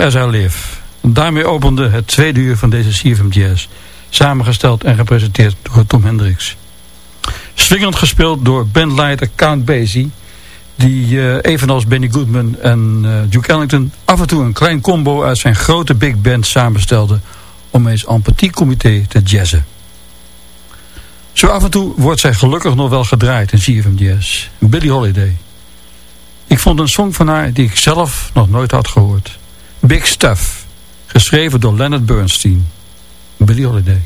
As I Live. Daarmee opende het tweede uur van deze CFM Jazz. Samengesteld en gepresenteerd door Tom Hendricks. Swingend gespeeld door bandleider Count Basie. Die uh, evenals Benny Goodman en uh, Duke Ellington af en toe een klein combo uit zijn grote big band samenstelde. Om eens en petit comité te jazzen. Zo af en toe wordt zij gelukkig nog wel gedraaid in CFM Jazz. Billie Holiday. Ik vond een song van haar die ik zelf nog nooit had gehoord. Big Stuff, geschreven door Leonard Bernstein. Billie Holiday.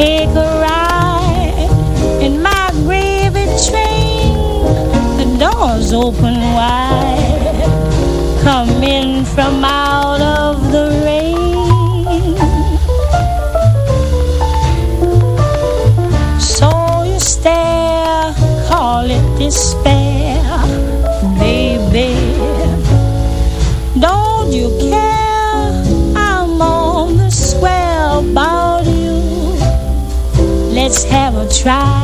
Take a ride in my gravy train. The doors open wide. Come in from out of the rain. So you stare, call it despair, Let's have a try.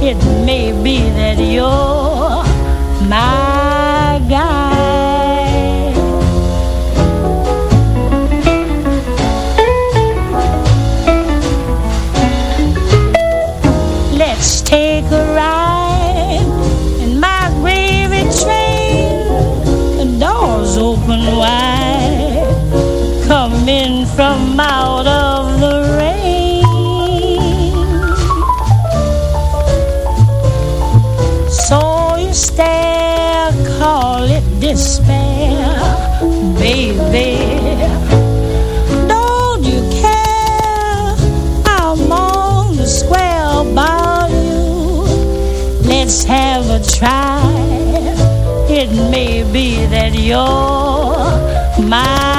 It may be that you're my guy. Try. It may be that you're my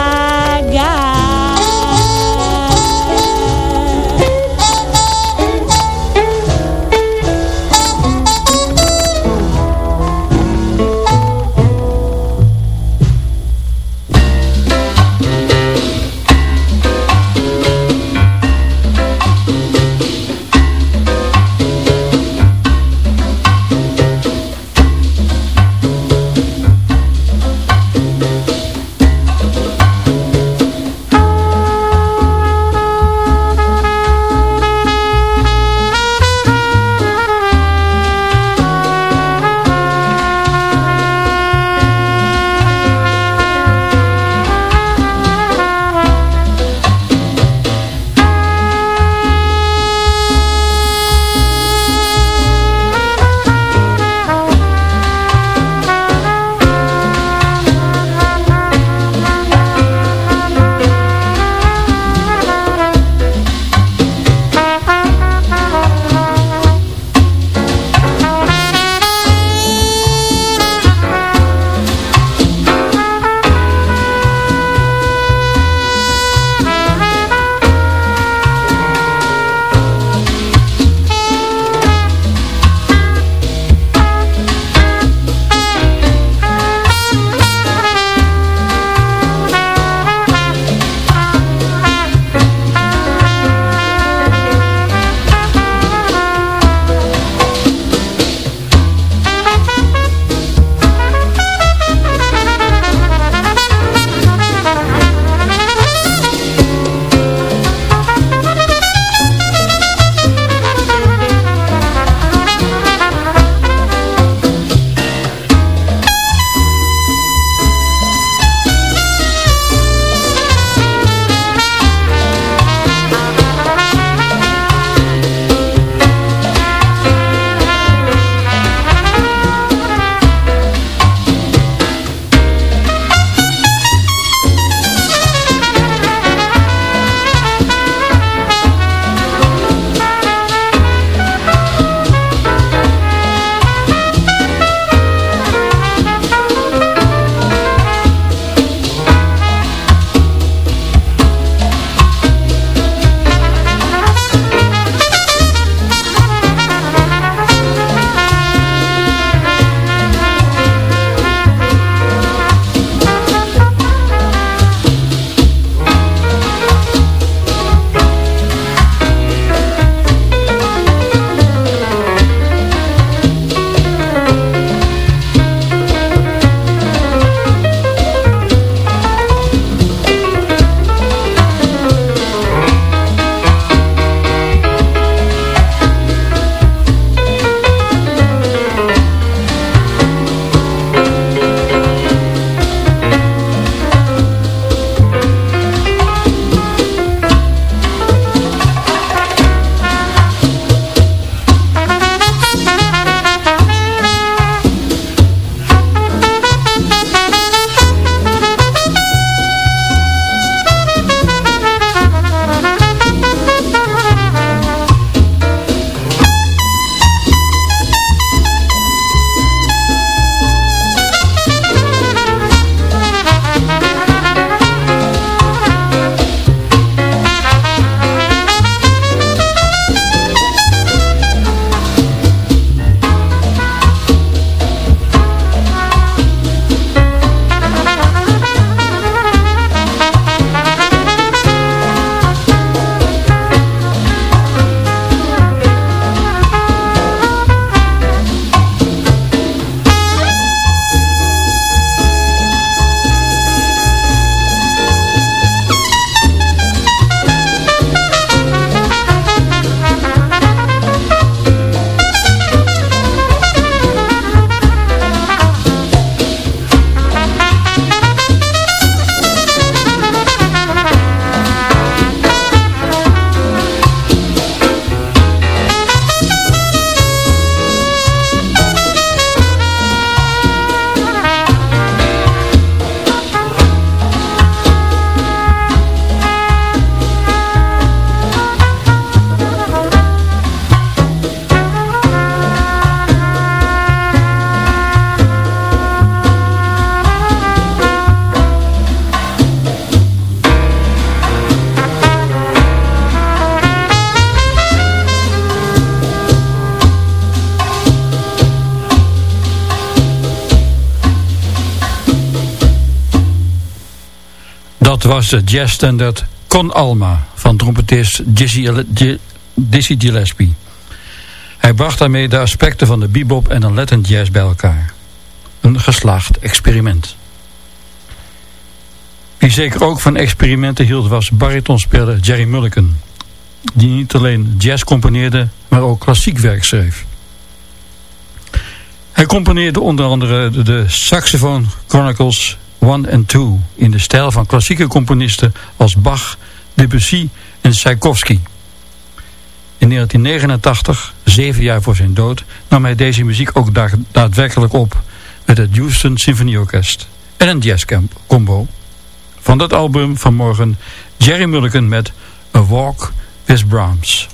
was de jazzstandard Con Alma van trompetist Dizzy, Gillespie. Hij bracht daarmee de aspecten van de bebop en de Latin jazz bij elkaar. Een geslaagd experiment. Wie zeker ook van experimenten hield was baritonspeler Jerry Mulliken. Die niet alleen jazz componeerde, maar ook klassiek werk schreef. Hij componeerde onder andere de Saxophone Chronicles 1 en 2 in de stijl van klassieke componisten als Bach, Debussy en Tchaikovsky. In 1989, zeven jaar voor zijn dood, nam hij deze muziek ook daadwerkelijk op met het Houston Symphony Orkest en een jazzcombo. Van dat album vanmorgen Jerry Mulligan met A Walk with Brahms.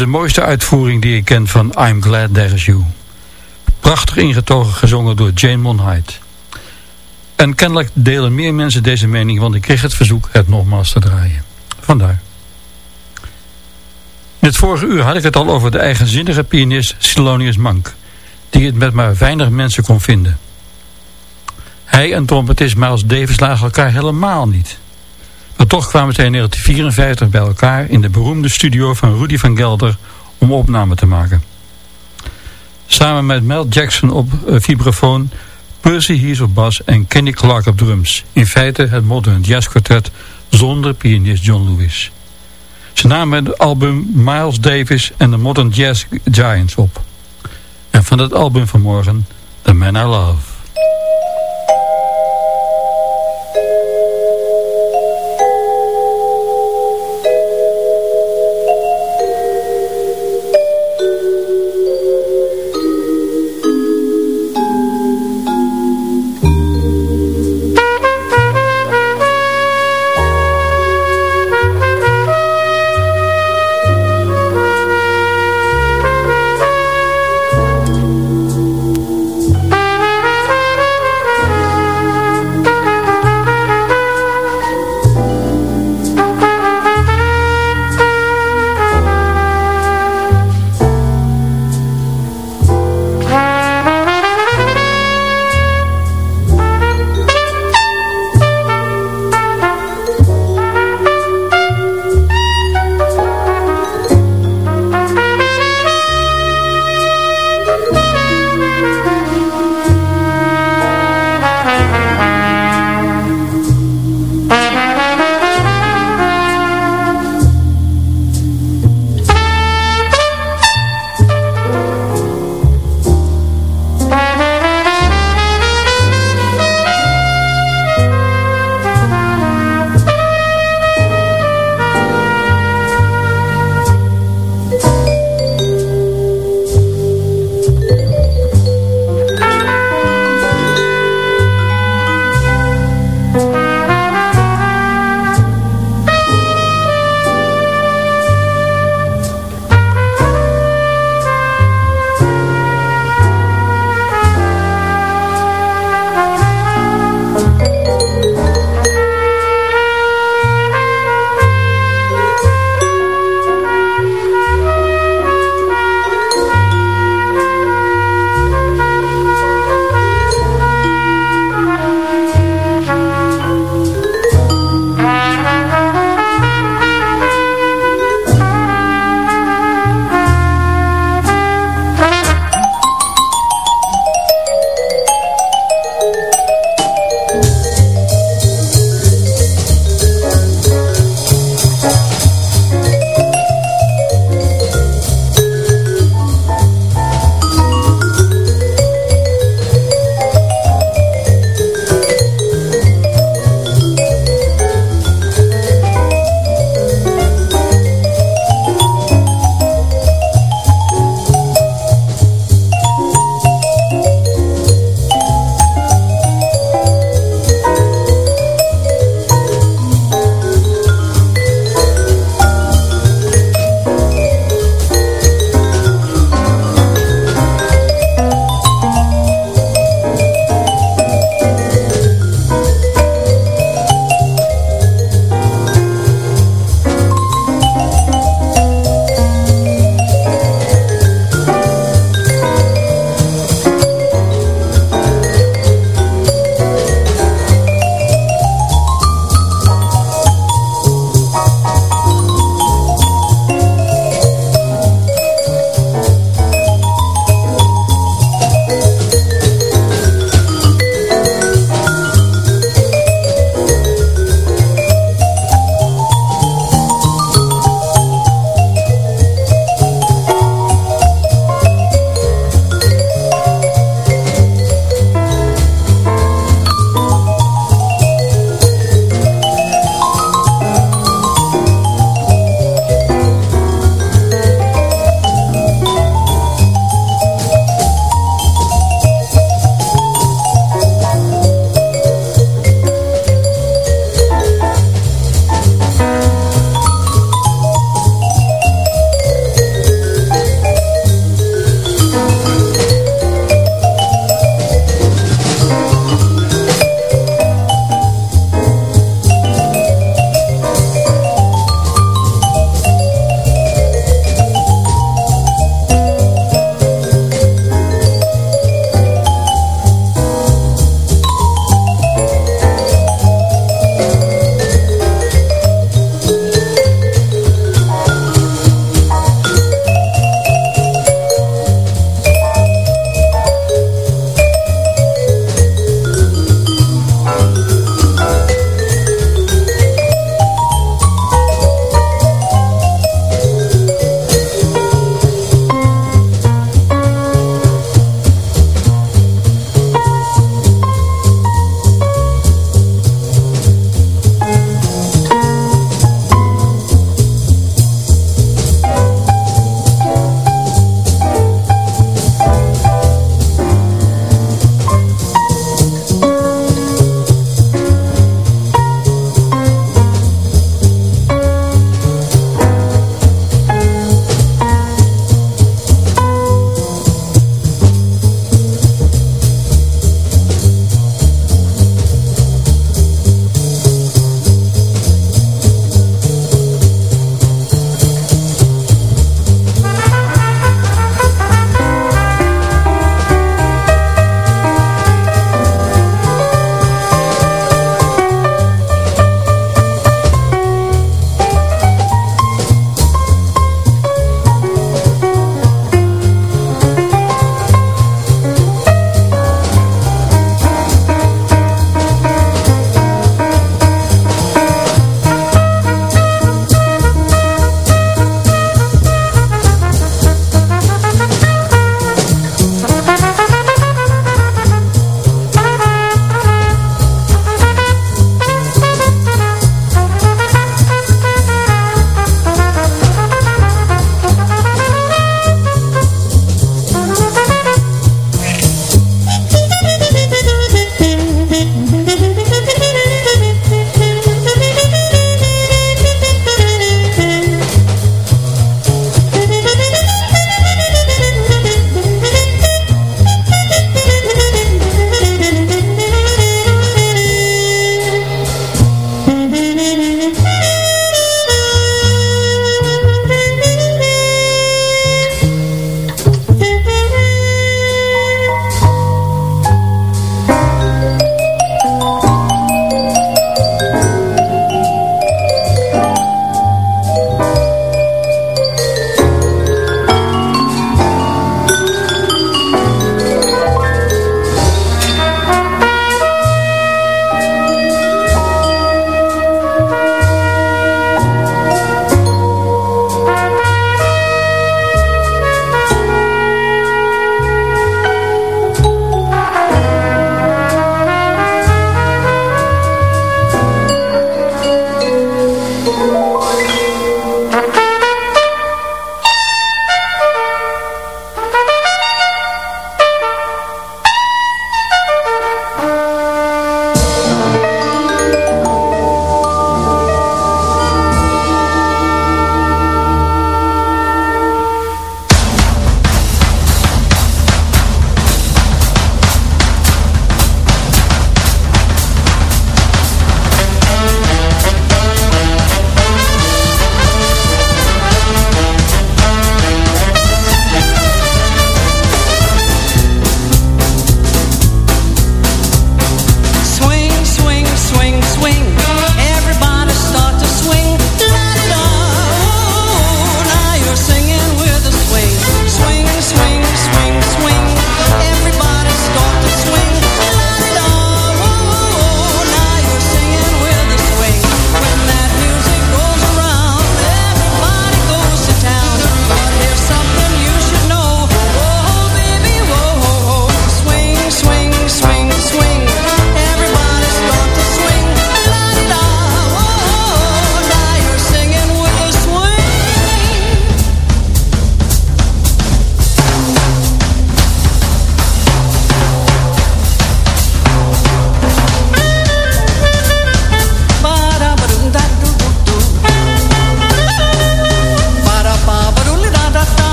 De mooiste uitvoering die ik ken van I'm Glad There's You. Prachtig ingetogen gezongen door Jane Monheit. En kennelijk delen meer mensen deze mening, want ik kreeg het verzoek het nogmaals te draaien. Vandaar. In het vorige uur had ik het al over de eigenzinnige pianist Silonius Monk, die het met maar weinig mensen kon vinden. Hij en trompetist Miles Davis lagen elkaar helemaal niet. Toch kwamen zij in 1954 bij elkaar in de beroemde studio van Rudy van Gelder om opname te maken. Samen met Mel Jackson op uh, vibrafoon, Percy Hees op bas en Kenny Clark op drums. In feite het modern jazz quartet zonder pianist John Lewis. Ze namen het album Miles Davis en de Modern Jazz Giants op. En van het album van morgen, The Man I Love.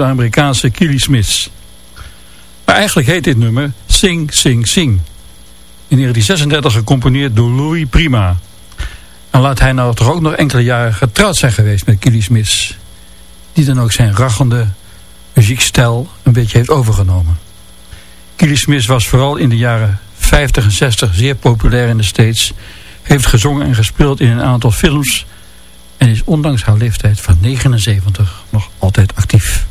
De Amerikaanse Keely Smith. Maar eigenlijk heet dit nummer Sing, Sing, Sing. In 1936 gecomponeerd door Louis Prima. En laat hij nou toch ook nog enkele jaren getrouwd zijn geweest met Keely Smith. Die dan ook zijn rachende muziekstijl een beetje heeft overgenomen. Keely Smith was vooral in de jaren 50 en 60 zeer populair in de States. Heeft gezongen en gespeeld in een aantal films. En is ondanks haar leeftijd van 79 nog altijd actief.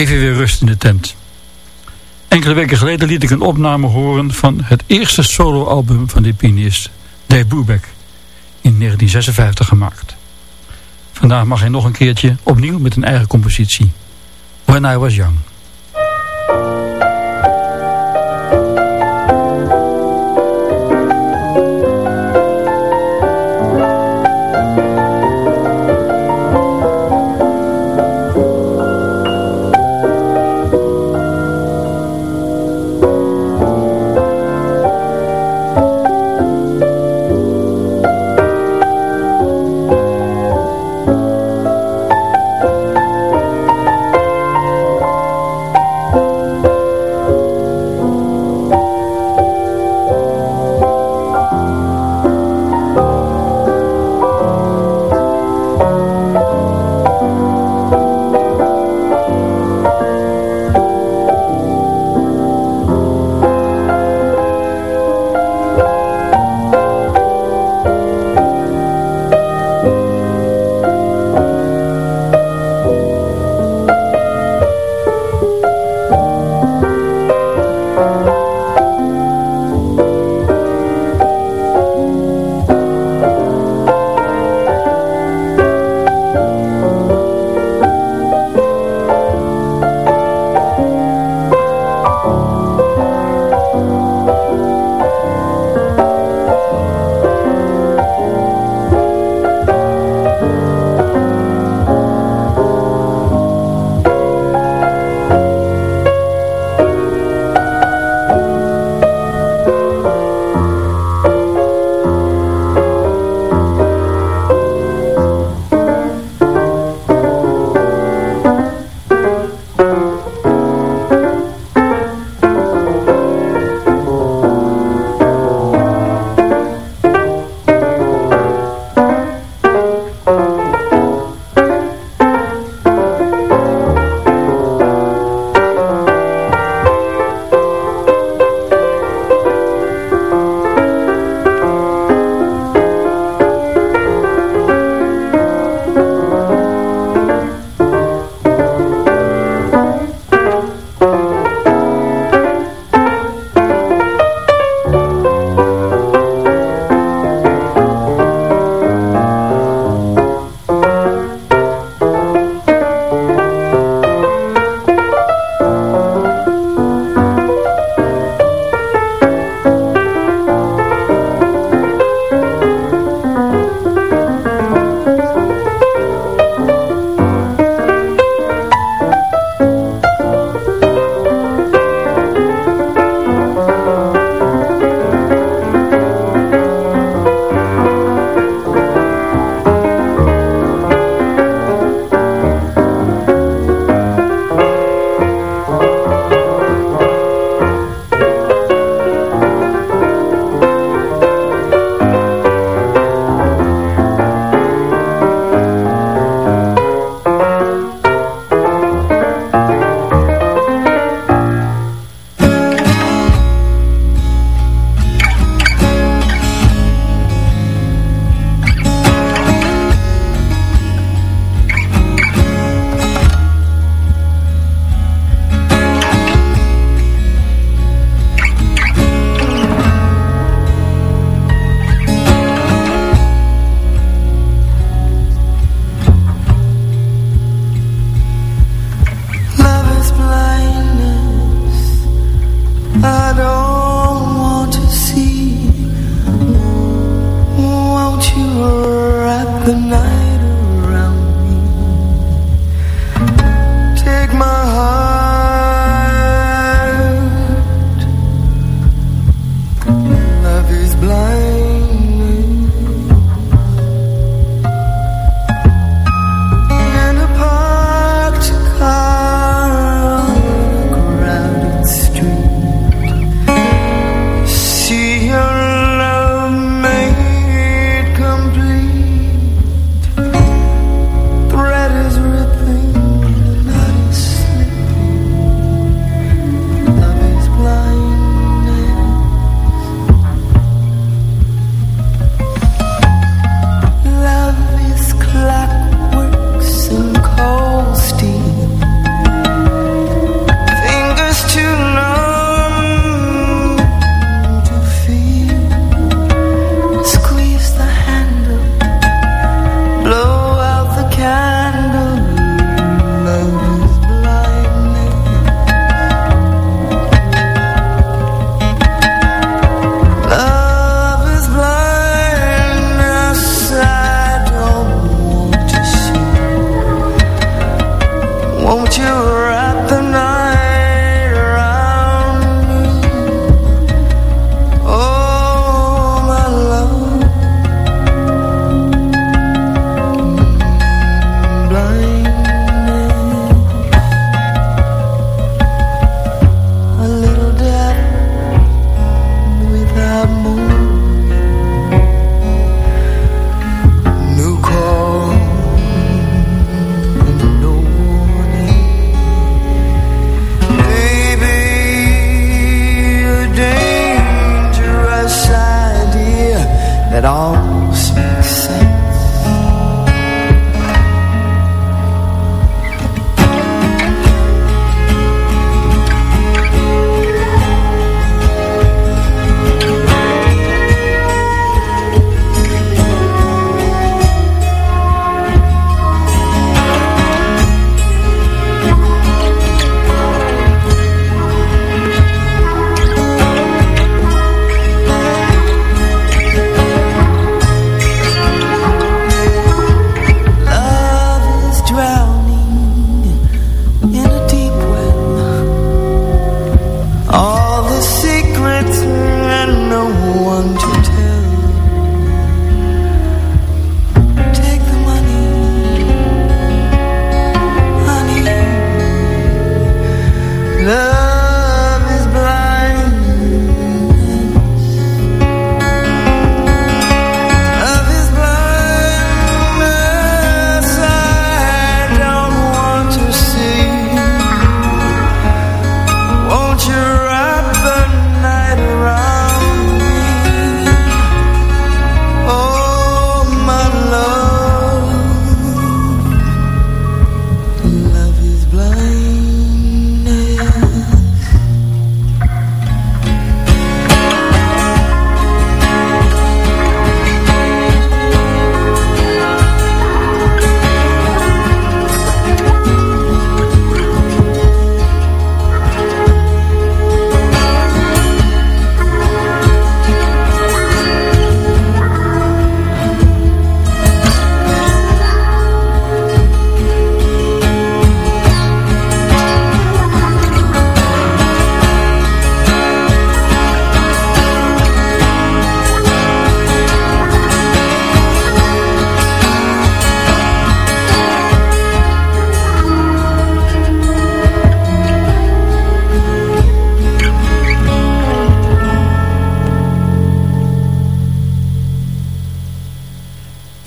Even weer rust in de tent. Enkele weken geleden liet ik een opname horen van het eerste soloalbum van de pianist Dave Brubeck in 1956 gemaakt. Vandaag mag hij nog een keertje opnieuw met een eigen compositie. When I Was Young. blind.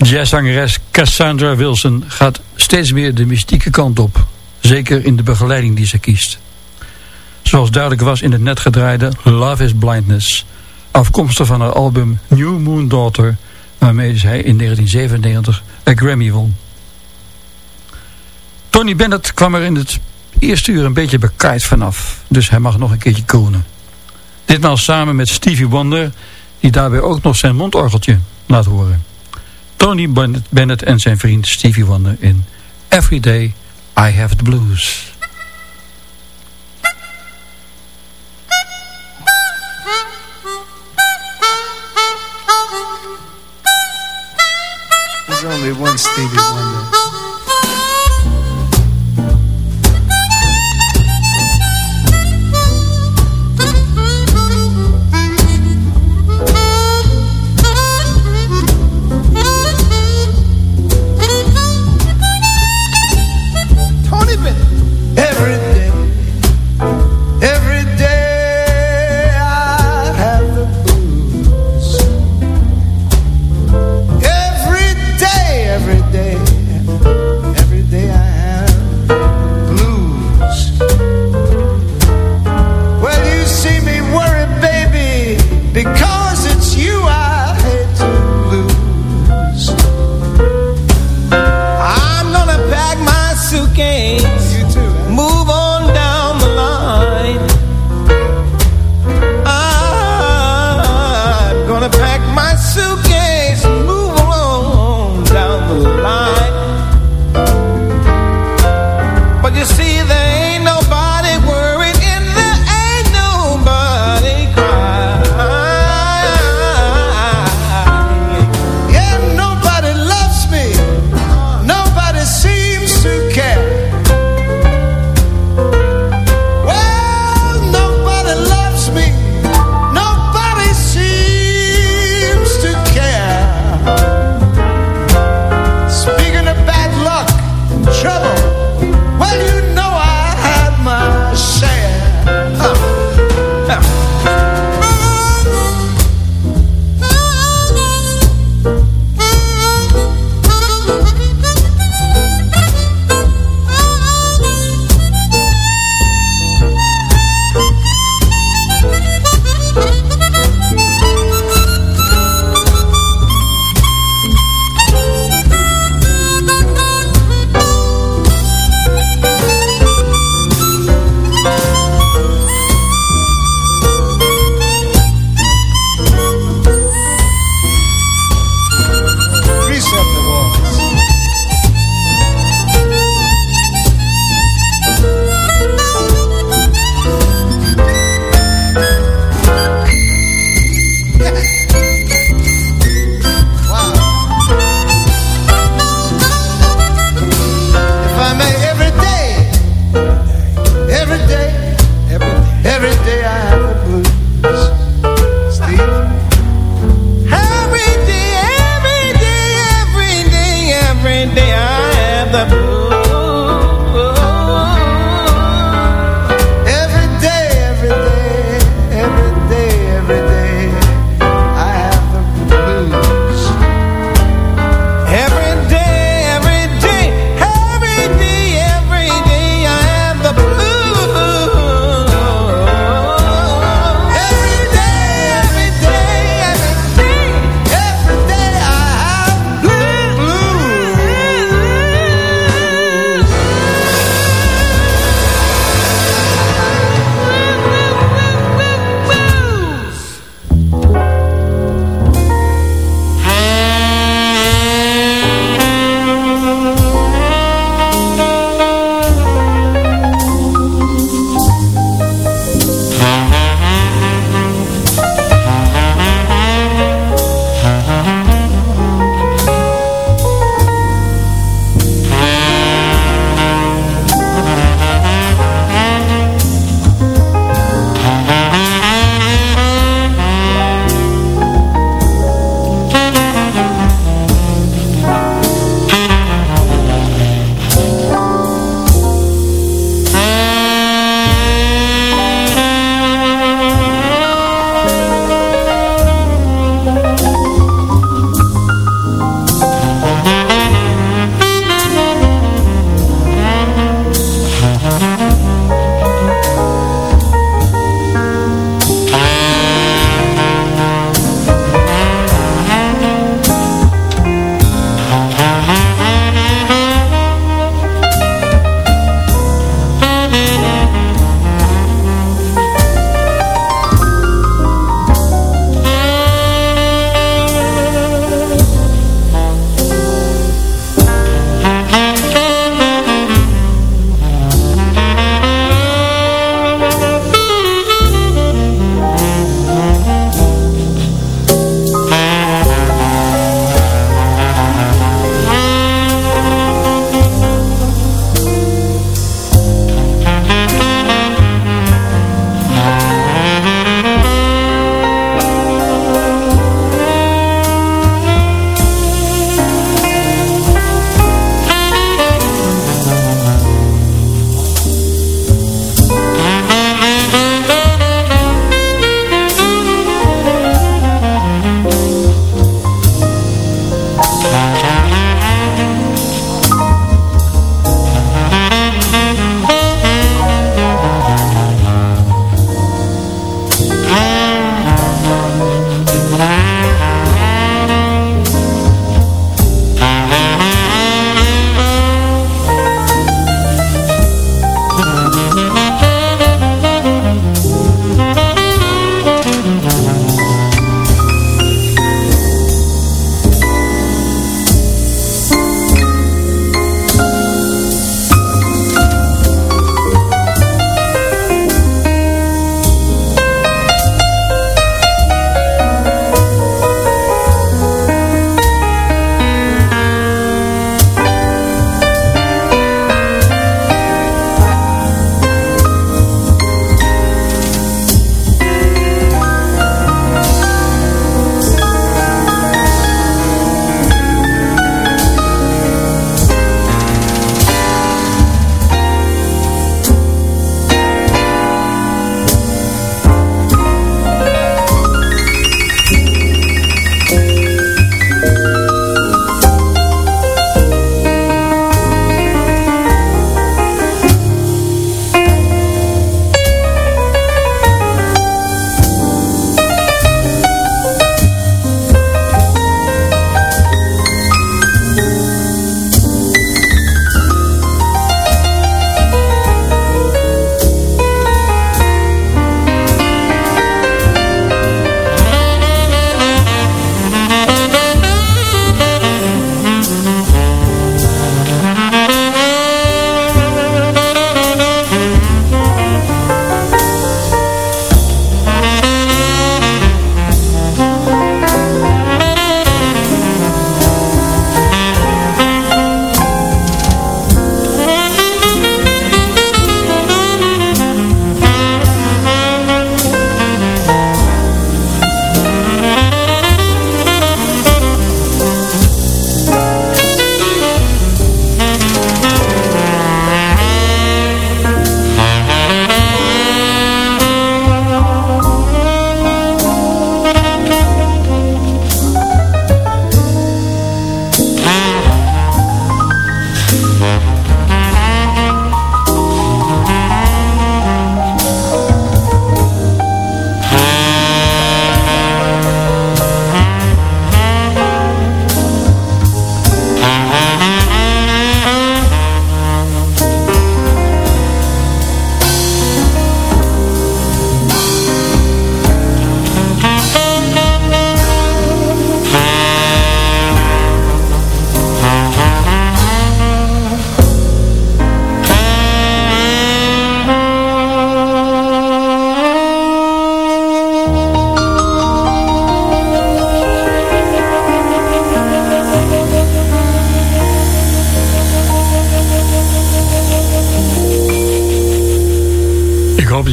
Jazzzangeres Cassandra Wilson gaat steeds meer de mystieke kant op. Zeker in de begeleiding die ze kiest. Zoals duidelijk was in het net gedraaide Love is Blindness. Afkomstig van haar album New Moon Daughter. Waarmee zij in 1997 een Grammy won. Tony Bennett kwam er in het eerste uur een beetje bekaaid vanaf. Dus hij mag nog een keertje kronen. Ditmaal samen met Stevie Wonder. Die daarbij ook nog zijn mondorgeltje laat horen. Tony Bennett en zijn vriend Stevie Wonder in Every Day I Have the Blues. There's only one Stevie Wonder. things them.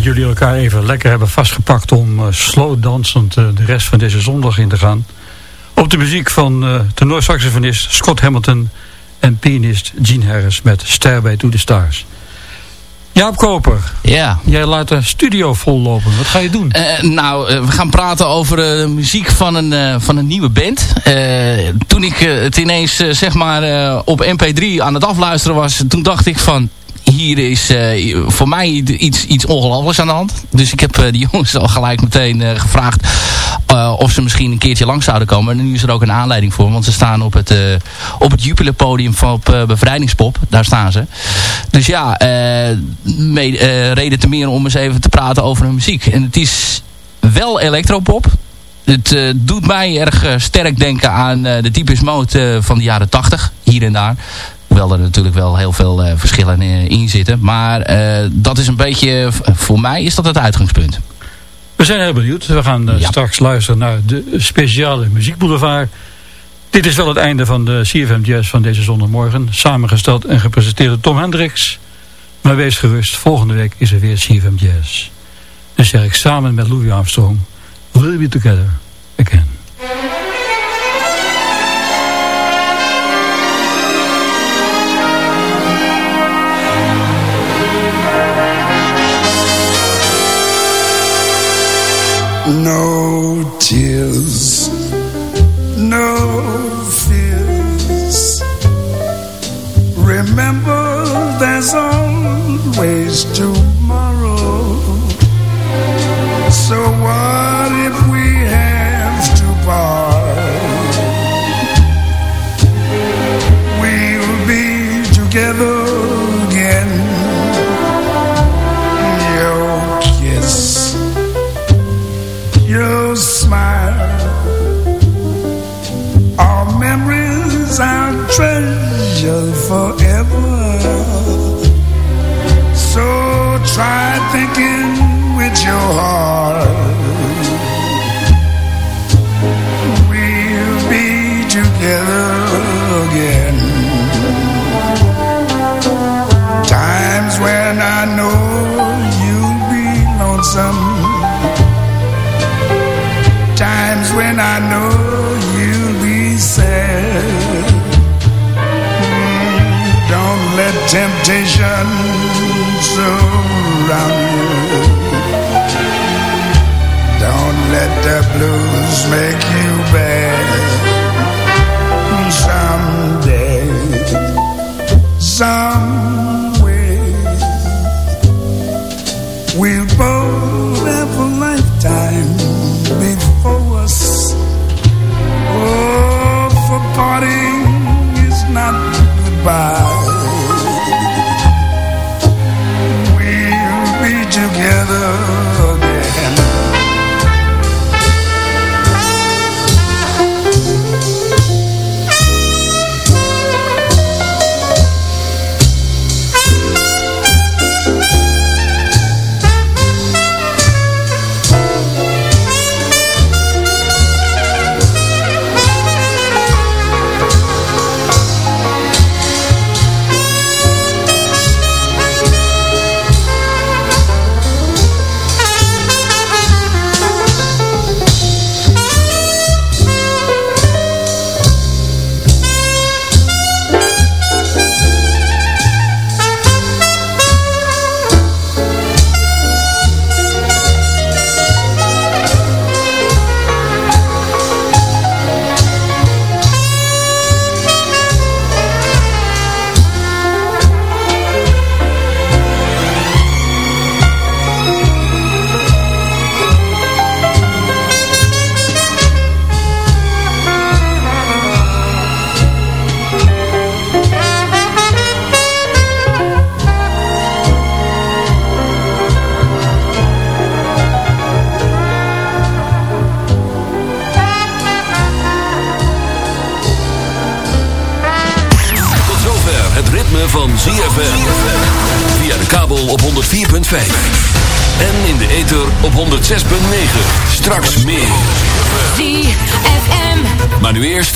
Dat jullie elkaar even lekker hebben vastgepakt om uh, slow dansend uh, de rest van deze zondag in te gaan. Op de muziek van uh, tenorsaxofonist Scott Hamilton en pianist Gene Harris met Stairway to the Stars. Jaap Koper, ja. jij laat de studio vollopen. Wat ga je doen? Uh, nou, uh, we gaan praten over de muziek van een, van een nieuwe band. toen ik het ineens zeg maar op mp3 aan het afluisteren was, toen dacht ik van hier is uh, voor mij iets, iets ongelooflijks aan de hand. Dus ik heb uh, die jongens al gelijk meteen uh, gevraagd of ze misschien een keertje lang zouden komen. En nu is er ook een aanleiding voor. Want ze staan op het, op het Jupiler podium van op Bevrijdingspop. Daar staan ze. Dus ja, reden te meer om eens even te praten over hun muziek. En het is wel electropop. Het doet mij erg sterk denken aan de types mode van de jaren 80. Hier en daar. Hoewel er natuurlijk wel heel veel uh, verschillen in zitten. Maar uh, dat is een beetje, voor mij is dat het uitgangspunt. We zijn heel benieuwd. We gaan ja. straks luisteren naar de speciale muziekboulevard. Dit is wel het einde van de CFM Jazz van deze zondagmorgen. Samengesteld en gepresenteerd door Tom Hendricks. Maar wees gerust, volgende week is er weer CFM Jazz. Dan zeg ik samen met Louis Armstrong... We'll be together again.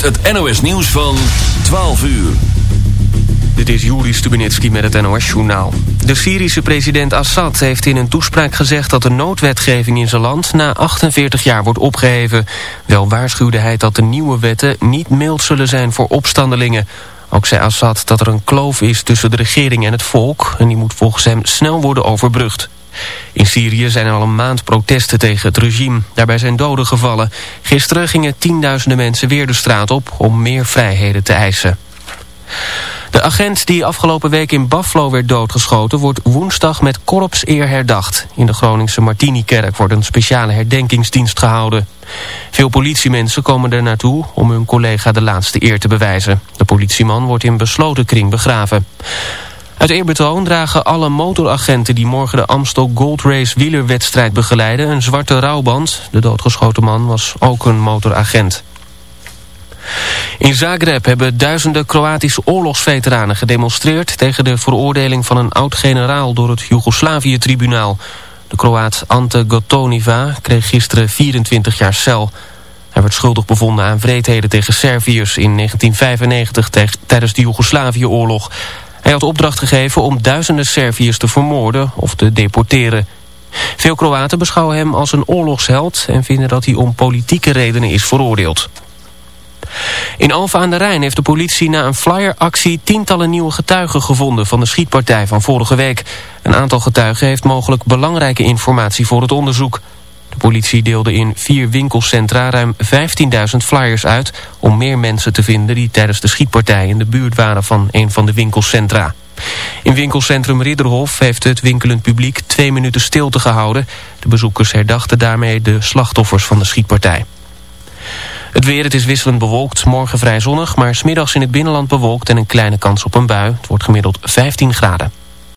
Het NOS nieuws van 12 uur. Dit is Juri Stubenitski met het NOS-journaal. De Syrische president Assad heeft in een toespraak gezegd dat de noodwetgeving in zijn land na 48 jaar wordt opgeheven. Wel waarschuwde hij dat de nieuwe wetten niet mild zullen zijn voor opstandelingen. Ook zei Assad dat er een kloof is tussen de regering en het volk en die moet volgens hem snel worden overbrugd. In Syrië zijn er al een maand protesten tegen het regime. Daarbij zijn doden gevallen. Gisteren gingen tienduizenden mensen weer de straat op om meer vrijheden te eisen. De agent die afgelopen week in Buffalo werd doodgeschoten... wordt woensdag met korpseer herdacht. In de Groningse Martini-kerk wordt een speciale herdenkingsdienst gehouden. Veel politiemensen komen er naartoe om hun collega de laatste eer te bewijzen. De politieman wordt in besloten kring begraven. Uit eerbetoon dragen alle motoragenten die morgen de Amstel Gold Race wielerwedstrijd begeleiden... een zwarte rouwband. De doodgeschoten man was ook een motoragent. In Zagreb hebben duizenden Kroatische oorlogsveteranen gedemonstreerd... tegen de veroordeling van een oud-generaal door het Joegoslavië-tribunaal. De Kroaat Ante Gotoniva kreeg gisteren 24 jaar cel. Hij werd schuldig bevonden aan wreedheden tegen Serviërs in 1995 tijdens de Joegoslavië-oorlog. Hij had opdracht gegeven om duizenden Serviërs te vermoorden of te deporteren. Veel Kroaten beschouwen hem als een oorlogsheld en vinden dat hij om politieke redenen is veroordeeld. In Alphen aan de Rijn heeft de politie na een flyeractie tientallen nieuwe getuigen gevonden van de schietpartij van vorige week. Een aantal getuigen heeft mogelijk belangrijke informatie voor het onderzoek. De politie deelde in vier winkelcentra ruim 15.000 flyers uit om meer mensen te vinden die tijdens de schietpartij in de buurt waren van een van de winkelcentra. In winkelcentrum Ridderhof heeft het winkelend publiek twee minuten stilte gehouden. De bezoekers herdachten daarmee de slachtoffers van de schietpartij. Het weer, het is wisselend bewolkt. Morgen vrij zonnig, maar smiddags in het binnenland bewolkt en een kleine kans op een bui. Het wordt gemiddeld 15 graden.